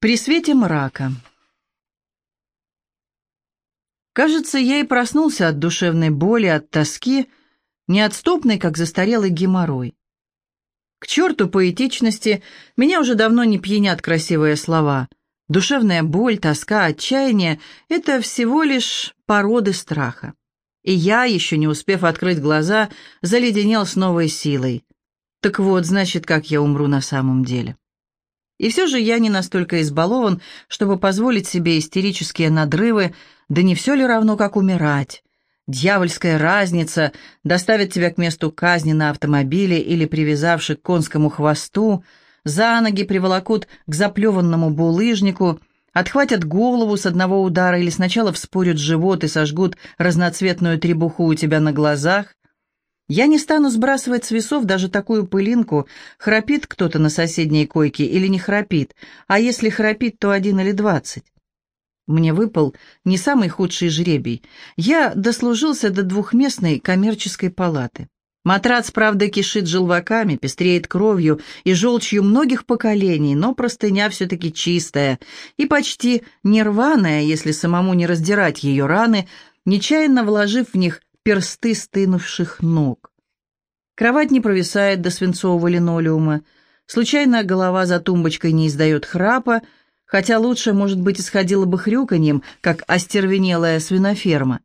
При свете мрака. Кажется, я и проснулся от душевной боли, от тоски, неотступной, как застарелый геморрой. К черту поэтичности, меня уже давно не пьянят красивые слова. Душевная боль, тоска, отчаяние — это всего лишь породы страха. И я, еще не успев открыть глаза, заледенел с новой силой. Так вот, значит, как я умру на самом деле. И все же я не настолько избалован, чтобы позволить себе истерические надрывы, да не все ли равно, как умирать? Дьявольская разница доставит тебя к месту казни на автомобиле или, привязавши к конскому хвосту, за ноги приволокут к заплеванному булыжнику, отхватят голову с одного удара или сначала вспорят живот и сожгут разноцветную требуху у тебя на глазах, я не стану сбрасывать с весов даже такую пылинку, храпит кто-то на соседней койке или не храпит, а если храпит, то один или двадцать. Мне выпал не самый худший жребий. Я дослужился до двухместной коммерческой палаты. Матрац, правда, кишит желваками, пестреет кровью и желчью многих поколений, но простыня все-таки чистая и почти нерваная, если самому не раздирать ее раны, нечаянно вложив в них персты стынувших ног. Кровать не провисает до свинцового линолеума, случайно голова за тумбочкой не издает храпа, хотя лучше, может быть, исходило бы хрюканьем, как остервенелая свиноферма.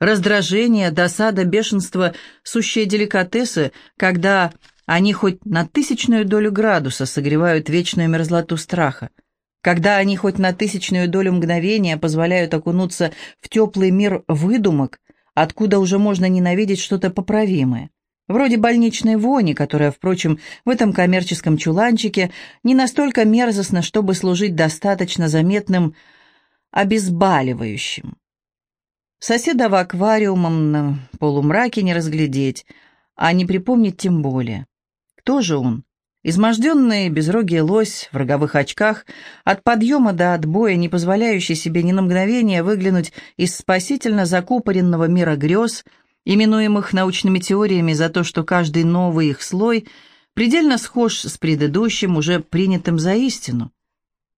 Раздражение, досада, бешенство — сущие деликатесы, когда они хоть на тысячную долю градуса согревают вечную мерзлоту страха, когда они хоть на тысячную долю мгновения позволяют окунуться в теплый мир выдумок, откуда уже можно ненавидеть что-то поправимое. Вроде больничной вони, которая, впрочем, в этом коммерческом чуланчике не настолько мерзостна, чтобы служить достаточно заметным обезболивающим. Соседа в аквариумом на полумраке не разглядеть, а не припомнить тем более. Кто же он? Изможденный, безрогий лось в роговых очках, от подъема до отбоя, не позволяющий себе ни на мгновение выглянуть из спасительно закупоренного мира грез, именуемых научными теориями за то, что каждый новый их слой предельно схож с предыдущим, уже принятым за истину.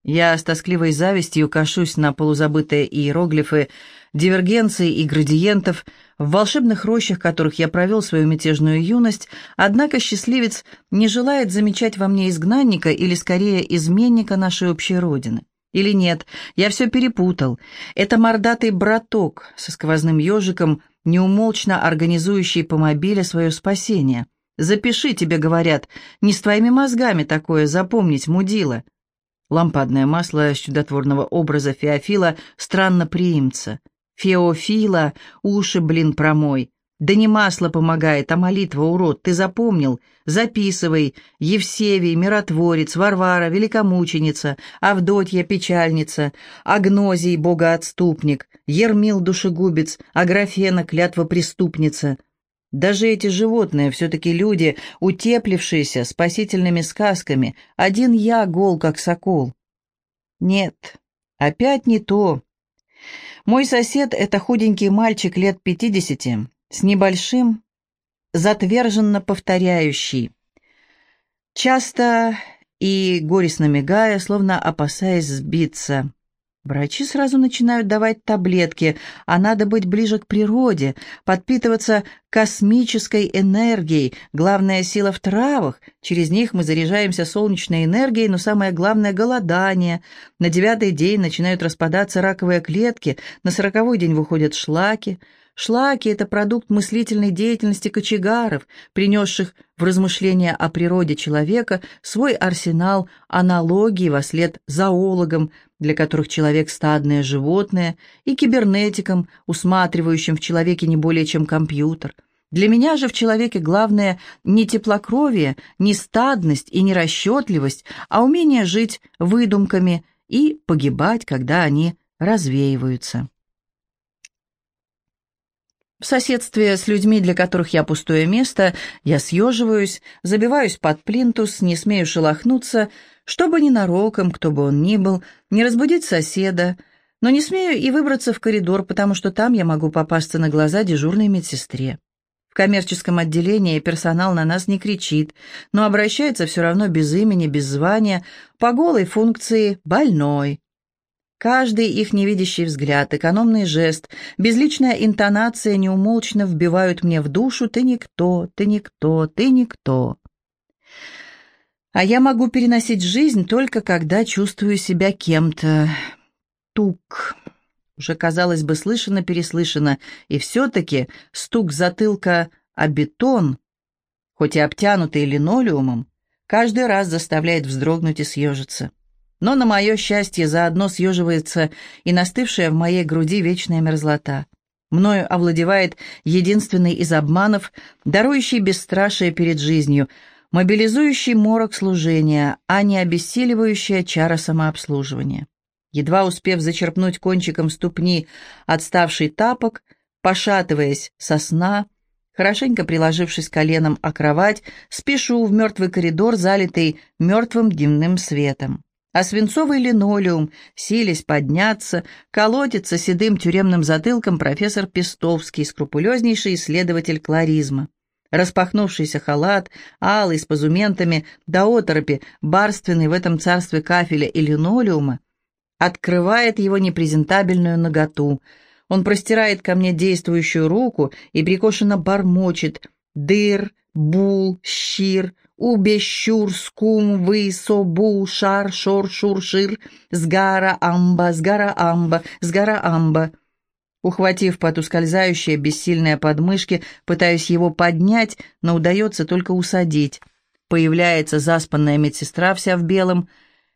Я с тоскливой завистью кашусь на полузабытые иероглифы дивергенций и градиентов, в волшебных рощах которых я провел свою мятежную юность, однако счастливец не желает замечать во мне изгнанника или, скорее, изменника нашей общей родины. Или нет, я все перепутал. Это мордатый браток со сквозным ежиком, неумолчно организующий по мобиле свое спасение. «Запиши, тебе говорят, не с твоими мозгами такое запомнить, мудила». Лампадное масло чудотворного образа Феофила странно приимца. Феофила, уши, блин, промой. Да не масло помогает, а молитва, урод, ты запомнил? Записывай. Евсевий, миротворец, Варвара, великомученица, Авдотья, печальница, Агнозий, богоотступник, Ермил, душегубец, Аграфена, клятва преступница — даже эти животные все-таки люди, утеплившиеся спасительными сказками. Один я гол, как сокол. Нет, опять не то. Мой сосед — это худенький мальчик лет пятидесяти, с небольшим, затверженно повторяющий. Часто и горестно мигая, словно опасаясь сбиться. Врачи сразу начинают давать таблетки, а надо быть ближе к природе, подпитываться космической энергией. Главная сила в травах, через них мы заряжаемся солнечной энергией, но самое главное – голодание. На девятый день начинают распадаться раковые клетки, на сороковой день выходят шлаки – Шлаки – это продукт мыслительной деятельности кочегаров, принесших в размышления о природе человека свой арсенал аналогий во след зоологам, для которых человек – стадное животное, и кибернетикам, усматривающим в человеке не более чем компьютер. Для меня же в человеке главное не теплокровие, не стадность и не расчетливость, а умение жить выдумками и погибать, когда они развеиваются. В соседстве с людьми, для которых я пустое место, я съеживаюсь, забиваюсь под плинтус, не смею шелохнуться, чтобы ненароком, кто бы он ни был, не разбудить соседа, но не смею и выбраться в коридор, потому что там я могу попасться на глаза дежурной медсестре. В коммерческом отделении персонал на нас не кричит, но обращается все равно без имени, без звания, по голой функции «больной». Каждый их невидящий взгляд, экономный жест, безличная интонация неумолчно вбивают мне в душу «ты никто, ты никто, ты никто». А я могу переносить жизнь только когда чувствую себя кем-то. Тук. Уже, казалось бы, слышано-переслышано, и все-таки стук затылка о бетон, хоть и обтянутый линолеумом, каждый раз заставляет вздрогнуть и съежиться. Но, на мое счастье, заодно съеживается и настывшая в моей груди вечная мерзлота. Мною овладевает единственный из обманов, дарующий бесстрашие перед жизнью, мобилизующий морок служения, а не обессиливающая чара самообслуживания. Едва успев зачерпнуть кончиком ступни отставший тапок, пошатываясь со сна, хорошенько приложившись коленом о кровать, спешу в мертвый коридор, залитый мертвым дневным светом а свинцовый линолеум, силясь подняться, колотится седым тюремным затылком профессор Пестовский, скрупулезнейший исследователь кларизма. Распахнувшийся халат, алый, с позументами, до оторопи, барственный в этом царстве кафеля и линолеума, открывает его непрезентабельную наготу. Он простирает ко мне действующую руку и прикошенно бормочет «дыр», «бул», «щир», Убе, щур, скум, вы, собу, шар, шор, шур, шир, сгара, амба, сгара, амба, сгара, амба. Ухватив под ускользающие бессильные подмышки, пытаюсь его поднять, но удается только усадить. Появляется заспанная медсестра вся в белом.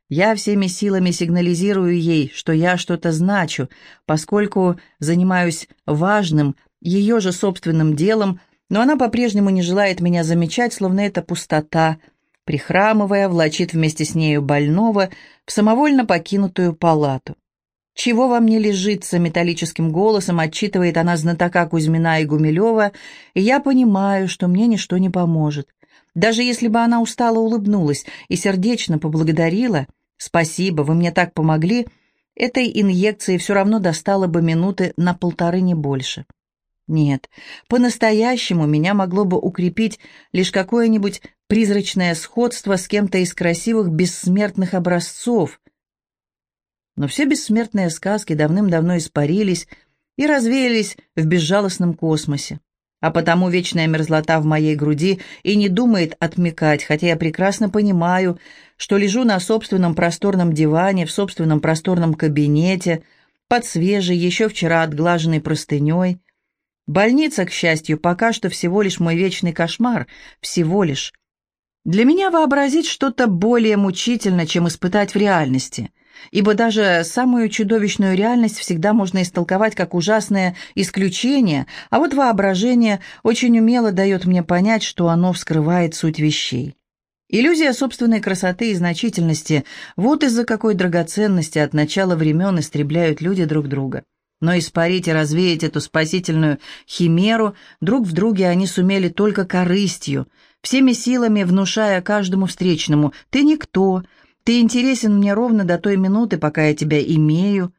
Я всеми силами сигнализирую ей, что я что-то значу, поскольку занимаюсь важным, ее же собственным делом — но она по-прежнему не желает меня замечать, словно это пустота, прихрамывая, влачит вместе с нею больного в самовольно покинутую палату. «Чего во мне лежится?» — металлическим голосом отчитывает она знатока Кузьмина и Гумилева, и я понимаю, что мне ничто не поможет. Даже если бы она устало улыбнулась и сердечно поблагодарила, «Спасибо, вы мне так помогли», этой инъекции все равно достало бы минуты на полторы не больше. Нет, по-настоящему меня могло бы укрепить лишь какое-нибудь призрачное сходство с кем-то из красивых бессмертных образцов. Но все бессмертные сказки давным-давно испарились и развеялись в безжалостном космосе. А потому вечная мерзлота в моей груди и не думает отмекать, хотя я прекрасно понимаю, что лежу на собственном просторном диване, в собственном просторном кабинете, под свежей, еще вчера отглаженной простыней, Больница, к счастью, пока что всего лишь мой вечный кошмар, всего лишь. Для меня вообразить что-то более мучительно, чем испытать в реальности, ибо даже самую чудовищную реальность всегда можно истолковать как ужасное исключение, а вот воображение очень умело дает мне понять, что оно вскрывает суть вещей. Иллюзия собственной красоты и значительности – вот из-за какой драгоценности от начала времен истребляют люди друг друга. Но испарить и развеять эту спасительную химеру друг в друге они сумели только корыстью, всеми силами внушая каждому встречному «ты никто», «ты интересен мне ровно до той минуты, пока я тебя имею».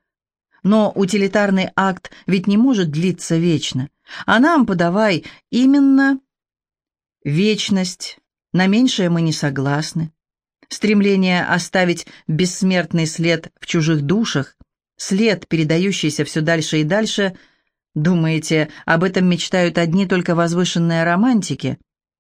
Но утилитарный акт ведь не может длиться вечно, а нам подавай именно вечность, на меньшее мы не согласны. Стремление оставить бессмертный след в чужих душах след, передающийся все дальше и дальше. Думаете, об этом мечтают одни только возвышенные романтики?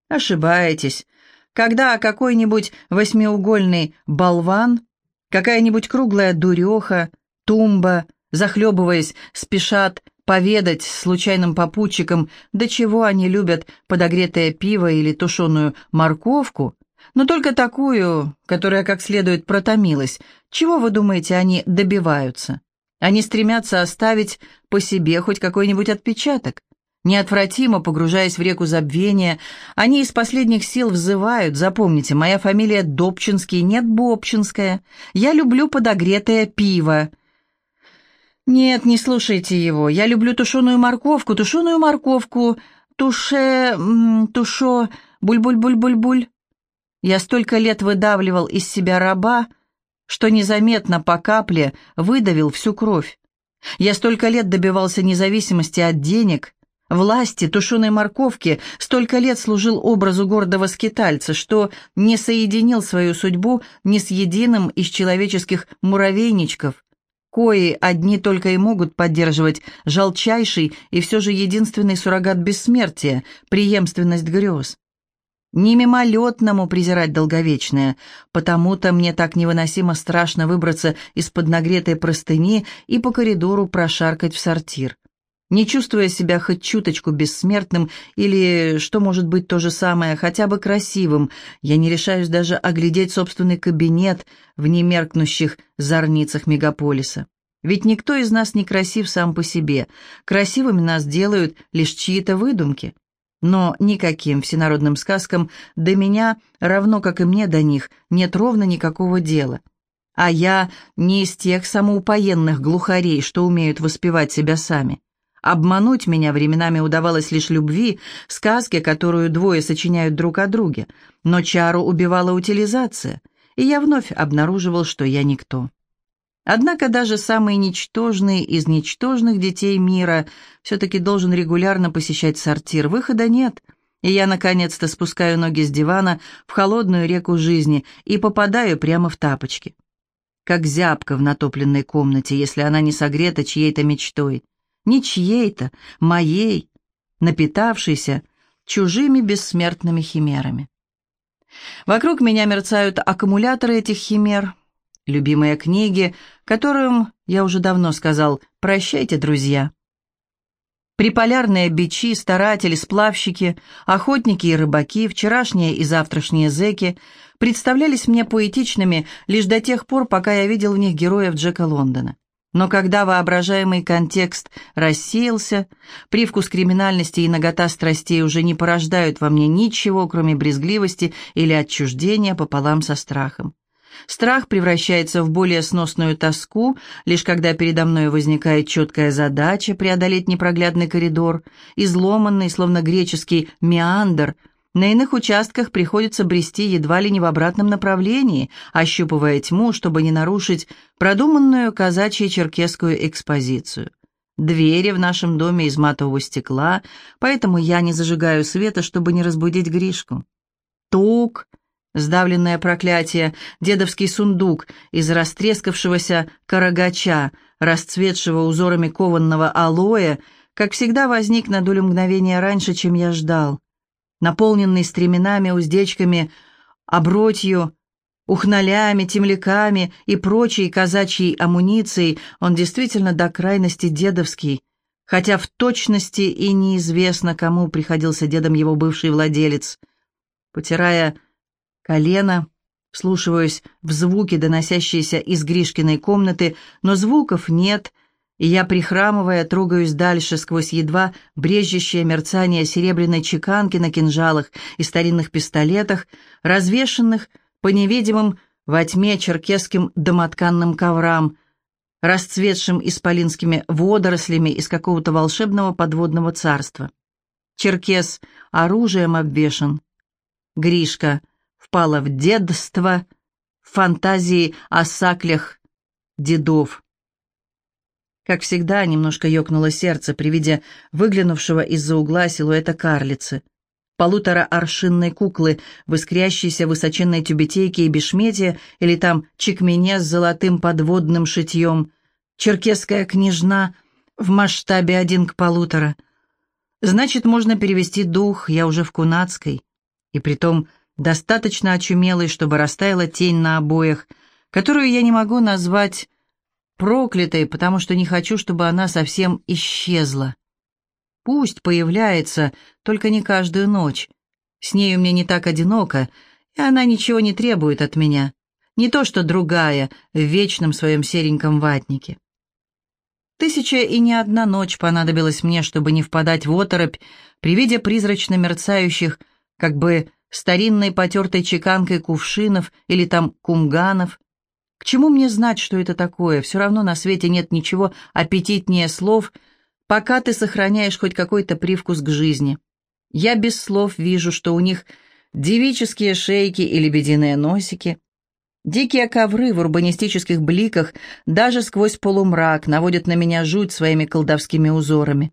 Ошибаетесь. Когда какой-нибудь восьмиугольный болван, какая-нибудь круглая дуреха, тумба, захлебываясь, спешат поведать случайным попутчикам, до чего они любят подогретое пиво или тушеную морковку, но только такую, которая как следует протомилась. Чего, вы думаете, они добиваются? Они стремятся оставить по себе хоть какой-нибудь отпечаток. Неотвратимо погружаясь в реку забвения, они из последних сил взывают, запомните, моя фамилия Добчинский, нет Бобчинская, я люблю подогретое пиво. Нет, не слушайте его, я люблю тушеную морковку, тушеную морковку, туше... тушо... буль-буль-буль-буль-буль. Я столько лет выдавливал из себя раба, что незаметно по капле выдавил всю кровь. Я столько лет добивался независимости от денег, власти, тушеной морковки столько лет служил образу гордого скитальца, что не соединил свою судьбу ни с единым из человеческих муравейничков, кои одни только и могут поддерживать жалчайший и все же единственный суррогат бессмертия – преемственность грез. Не мимолетному презирать долговечное, потому-то мне так невыносимо страшно выбраться из-под нагретой простыни и по коридору прошаркать в сортир не чувствуя себя хоть чуточку бессмертным или, что может быть то же самое, хотя бы красивым, я не решаюсь даже оглядеть собственный кабинет в немеркнущих зорницах мегаполиса. Ведь никто из нас не красив сам по себе. Красивыми нас делают лишь чьи-то выдумки. Но никаким всенародным сказкам до меня, равно как и мне до них, нет ровно никакого дела. А я не из тех самоупоенных глухарей, что умеют воспевать себя сами. Обмануть меня временами удавалось лишь любви, сказке, которую двое сочиняют друг о друге. Но чару убивала утилизация, и я вновь обнаруживал, что я никто. Однако даже самый ничтожный из ничтожных детей мира все-таки должен регулярно посещать сортир. Выхода нет, и я наконец-то спускаю ноги с дивана в холодную реку жизни и попадаю прямо в тапочки. Как зябка в натопленной комнате, если она не согрета чьей-то мечтой не чьей-то, моей, напитавшейся чужими бессмертными химерами. Вокруг меня мерцают аккумуляторы этих химер, любимые книги, которым я уже давно сказал «прощайте, друзья». Приполярные бичи, старатели, сплавщики, охотники и рыбаки, вчерашние и завтрашние зэки представлялись мне поэтичными лишь до тех пор, пока я видел в них героев Джека Лондона. Но когда воображаемый контекст рассеялся, привкус криминальности и нагота страстей уже не порождают во мне ничего, кроме брезгливости или отчуждения пополам со страхом. Страх превращается в более сносную тоску, лишь когда передо мной возникает четкая задача преодолеть непроглядный коридор, изломанный, словно греческий меандр – на иных участках приходится брести едва ли не в обратном направлении, ощупывая тьму, чтобы не нарушить продуманную казачьей черкесскую экспозицию. Двери в нашем доме из матового стекла, поэтому я не зажигаю света, чтобы не разбудить Гришку. Тук, сдавленное проклятие, дедовский сундук из растрескавшегося карагача, расцветшего узорами кованного алоэ, как всегда возник на долю мгновения раньше, чем я ждал наполненный стременами, уздечками, обротью, ухналями, темляками и прочей казачьей амуницией, он действительно до крайности дедовский, хотя в точности и неизвестно, кому приходился дедом его бывший владелец. Потирая колено, вслушиваясь в звуки, доносящиеся из Гришкиной комнаты, но звуков нет — и я, прихрамывая, трогаюсь дальше сквозь едва брежущее мерцание серебряной чеканки на кинжалах и старинных пистолетах, развешанных по невидимым во тьме черкесским домотканным коврам, расцветшим исполинскими водорослями из какого-то волшебного подводного царства. Черкес оружием обвешан. Гришка впала в дедство, фантазии о саклях дедов. Как всегда, немножко ёкнуло сердце при виде выглянувшего из-за угла силуэта карлицы. Полутора-аршинной куклы в искрящейся высоченной тюбетейке и бешмете, или там чекмене с золотым подводным шитьем, черкесская княжна в масштабе один к полутора. Значит, можно перевести дух, я уже в Кунацкой, и притом достаточно очумелой, чтобы растаяла тень на обоях, которую я не могу назвать проклятой, потому что не хочу, чтобы она совсем исчезла. Пусть появляется, только не каждую ночь. С нею мне не так одиноко, и она ничего не требует от меня. Не то что другая, в вечном своем сереньком ватнике. Тысяча и не одна ночь понадобилась мне, чтобы не впадать в оторопь при виде призрачно мерцающих, как бы старинной потертой чеканкой кувшинов или там кумганов, к чему мне знать, что это такое? Все равно на свете нет ничего аппетитнее слов, пока ты сохраняешь хоть какой-то привкус к жизни. Я без слов вижу, что у них девические шейки и лебединые носики. Дикие ковры в урбанистических бликах даже сквозь полумрак наводят на меня жуть своими колдовскими узорами.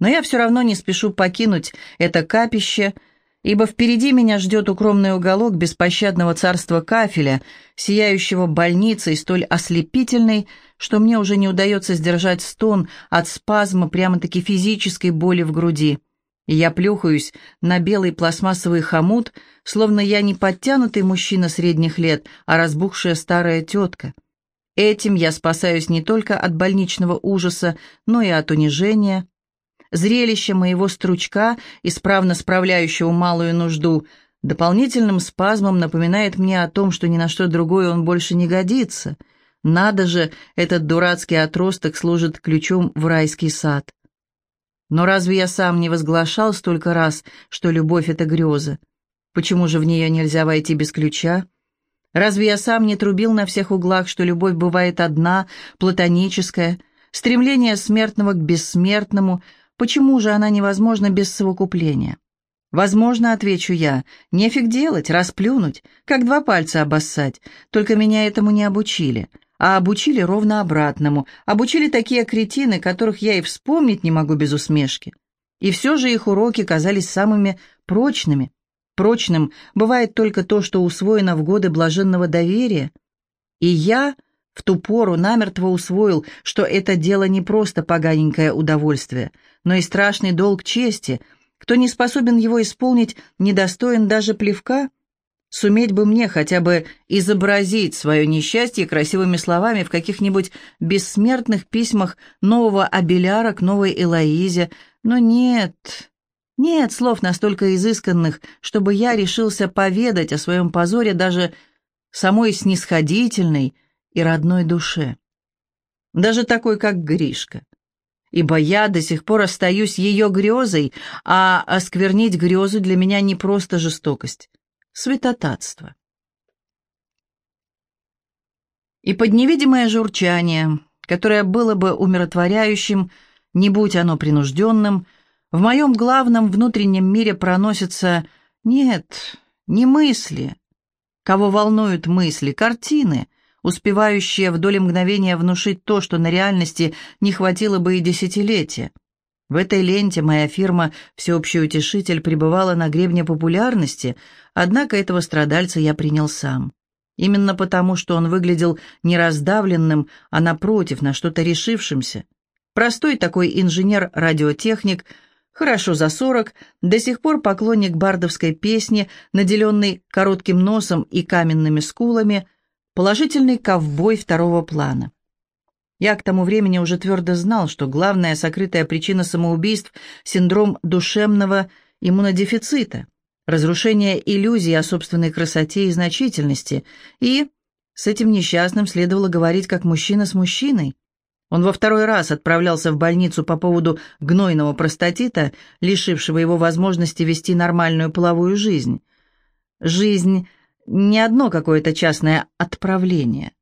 Но я все равно не спешу покинуть это капище, ибо впереди меня ждет укромный уголок беспощадного царства кафеля, сияющего больницей, столь ослепительной, что мне уже не удается сдержать стон от спазма прямо-таки физической боли в груди. И я плюхаюсь на белый пластмассовый хомут, словно я не подтянутый мужчина средних лет, а разбухшая старая тетка. Этим я спасаюсь не только от больничного ужаса, но и от унижения. Зрелище моего стручка, исправно справляющего малую нужду, дополнительным спазмом напоминает мне о том, что ни на что другое он больше не годится. Надо же, этот дурацкий отросток служит ключом в райский сад. Но разве я сам не возглашал столько раз, что любовь — это греза? Почему же в нее нельзя войти без ключа? Разве я сам не трубил на всех углах, что любовь бывает одна, платоническая, стремление смертного к бессмертному, почему же она невозможна без совокупления? Возможно, отвечу я, нефиг делать, расплюнуть, как два пальца обоссать, только меня этому не обучили, а обучили ровно обратному, обучили такие кретины, которых я и вспомнить не могу без усмешки. И все же их уроки казались самыми прочными, Прочным бывает только то, что усвоено в годы блаженного доверия. И я в ту пору намертво усвоил, что это дело не просто поганенькое удовольствие, но и страшный долг чести. Кто не способен его исполнить, недостоин даже плевка. Суметь бы мне хотя бы изобразить свое несчастье красивыми словами в каких-нибудь бессмертных письмах нового Абеляра к новой Элоизе, но нет, нет слов настолько изысканных, чтобы я решился поведать о своем позоре даже самой снисходительной и родной душе. Даже такой, как Гришка. Ибо я до сих пор остаюсь ее грезой, а осквернить грезу для меня не просто жестокость, святотатство. И под невидимое журчание, которое было бы умиротворяющим, не будь оно принужденным, в моем главном внутреннем мире проносятся... Нет, не мысли. Кого волнуют мысли? Картины, успевающие в доли мгновения внушить то, что на реальности не хватило бы и десятилетия. В этой ленте моя фирма «Всеобщий утешитель» пребывала на гребне популярности, однако этого страдальца я принял сам. Именно потому, что он выглядел не раздавленным, а напротив, на что-то решившимся. Простой такой инженер-радиотехник – хорошо за сорок, до сих пор поклонник бардовской песни, наделенный коротким носом и каменными скулами, положительный ковбой второго плана. Я к тому времени уже твердо знал, что главная сокрытая причина самоубийств – синдром душевного иммунодефицита, разрушение иллюзии о собственной красоте и значительности, и с этим несчастным следовало говорить как мужчина с мужчиной. Он во второй раз отправлялся в больницу по поводу гнойного простатита, лишившего его возможности вести нормальную половую жизнь. Жизнь — не одно какое-то частное отправление.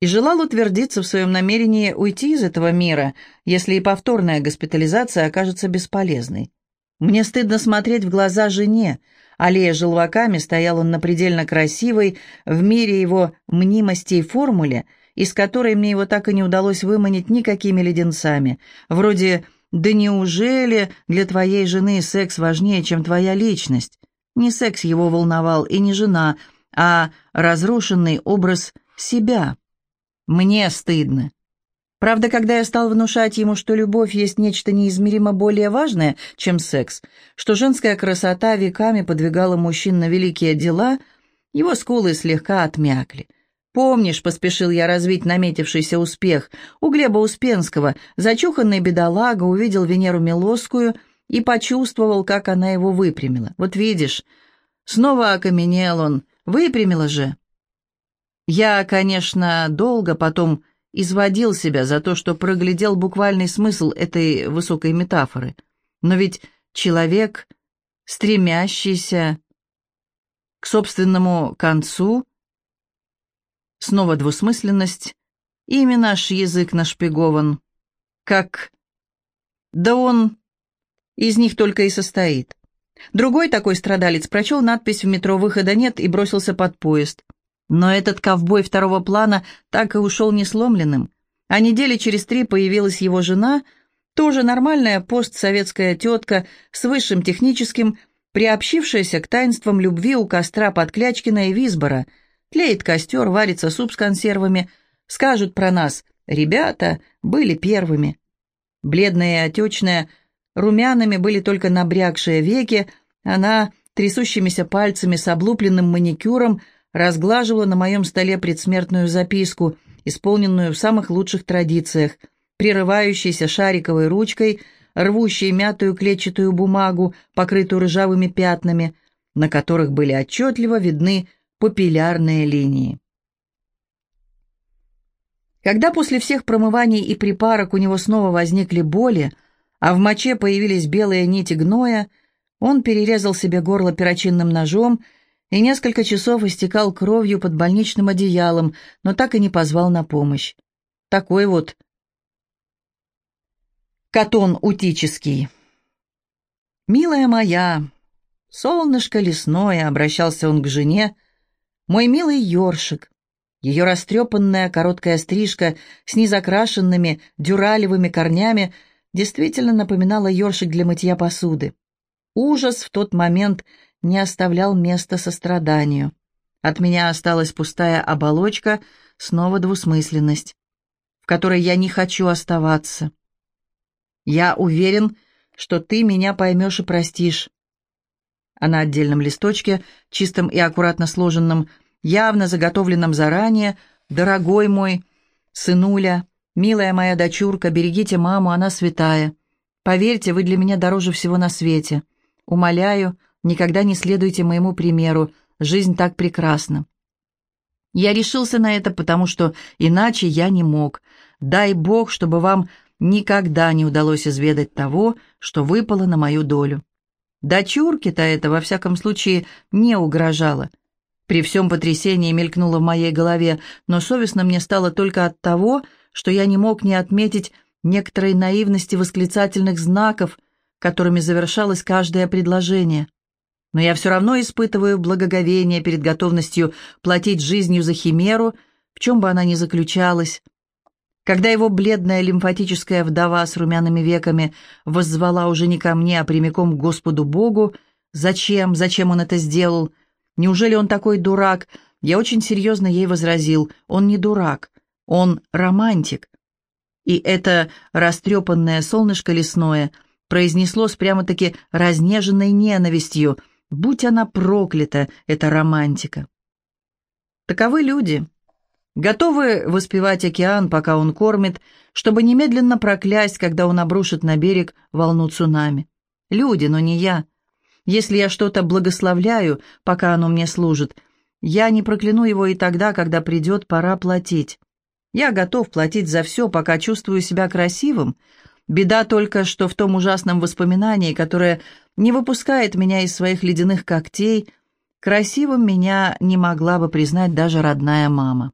И желал утвердиться в своем намерении уйти из этого мира, если и повторная госпитализация окажется бесполезной. Мне стыдно смотреть в глаза жене. Аллея желваками стоял он на предельно красивой, в мире его мнимостей формуле — из которой мне его так и не удалось выманить никакими леденцами, вроде «Да неужели для твоей жены секс важнее, чем твоя личность?» Не секс его волновал и не жена, а разрушенный образ себя. Мне стыдно. Правда, когда я стал внушать ему, что любовь есть нечто неизмеримо более важное, чем секс, что женская красота веками подвигала мужчин на великие дела, его скулы слегка отмякли. Помнишь, поспешил я развить наметившийся успех, у Глеба Успенского зачуханный бедолага увидел Венеру Милосскую и почувствовал, как она его выпрямила. Вот видишь, снова окаменел он, выпрямила же. Я, конечно, долго потом изводил себя за то, что проглядел буквальный смысл этой высокой метафоры. Но ведь человек, стремящийся к собственному концу, Снова двусмысленность. Ими наш язык нашпигован. Как... Да он из них только и состоит. Другой такой страдалец прочел надпись «В метро выхода нет» и бросился под поезд. Но этот ковбой второго плана так и ушел несломленным. А недели через три появилась его жена, Тоже нормальная постсоветская тетка с высшим техническим, приобщившаяся к таинствам любви у костра под Клячкина и Висбора. Тлеет костер, варится суп с консервами. Скажут про нас «Ребята были первыми». Бледная и отечная, румяными были только набрякшие веки, она трясущимися пальцами с облупленным маникюром разглаживала на моем столе предсмертную записку, исполненную в самых лучших традициях – прерывающейся шариковой ручкой, рвущей мятую клетчатую бумагу, покрытую ржавыми пятнами, на которых были отчетливо видны папиллярные линии. Когда после всех промываний и припарок у него снова возникли боли, а в моче появились белые нити гноя, он перерезал себе горло перочинным ножом и несколько часов истекал кровью под больничным одеялом, но так и не позвал на помощь. Такой вот Катон утический. «Милая моя, солнышко лесное», — обращался он к жене, — «мой милый ёршик». Ее растрепанная короткая стрижка с незакрашенными дюралевыми корнями действительно напоминала ёршик для мытья посуды. Ужас в тот момент не оставлял места состраданию. От меня осталась пустая оболочка, снова двусмысленность, в которой я не хочу оставаться. Я уверен, что ты меня поймешь и простишь. А на отдельном листочке, чистом и аккуратно сложенном, явно заготовленном заранее, «Дорогой мой, сынуля, милая моя дочурка, берегите маму, она святая. Поверьте, вы для меня дороже всего на свете. Умоляю, никогда не следуйте моему примеру, жизнь так прекрасна». Я решился на это, потому что иначе я не мог. Дай Бог, чтобы вам никогда не удалось изведать того, что выпало на мою долю. Дочурке-то это, во всяком случае, не угрожало. При всем потрясении мелькнуло в моей голове, но совестно мне стало только от того, что я не мог не отметить некоторой наивности восклицательных знаков, которыми завершалось каждое предложение. Но я все равно испытываю благоговение перед готовностью платить жизнью за химеру, в чем бы она ни заключалась, когда его бледная лимфатическая вдова с румяными веками воззвала уже не ко мне, а прямиком к Господу Богу, зачем, зачем он это сделал? Неужели он такой дурак? Я очень серьезно ей возразил, он не дурак, он романтик. И это растрепанное солнышко лесное произнесло с прямо-таки разнеженной ненавистью, будь она проклята, эта романтика. Таковы люди, готовы воспевать океан, пока он кормит, чтобы немедленно проклясть, когда он обрушит на берег волну цунами. Люди, но не я. Если я что-то благословляю, пока оно мне служит, я не прокляну его и тогда, когда придет пора платить. Я готов платить за все, пока чувствую себя красивым. Беда только, что в том ужасном воспоминании, которое не выпускает меня из своих ледяных когтей, красивым меня не могла бы признать даже родная мама.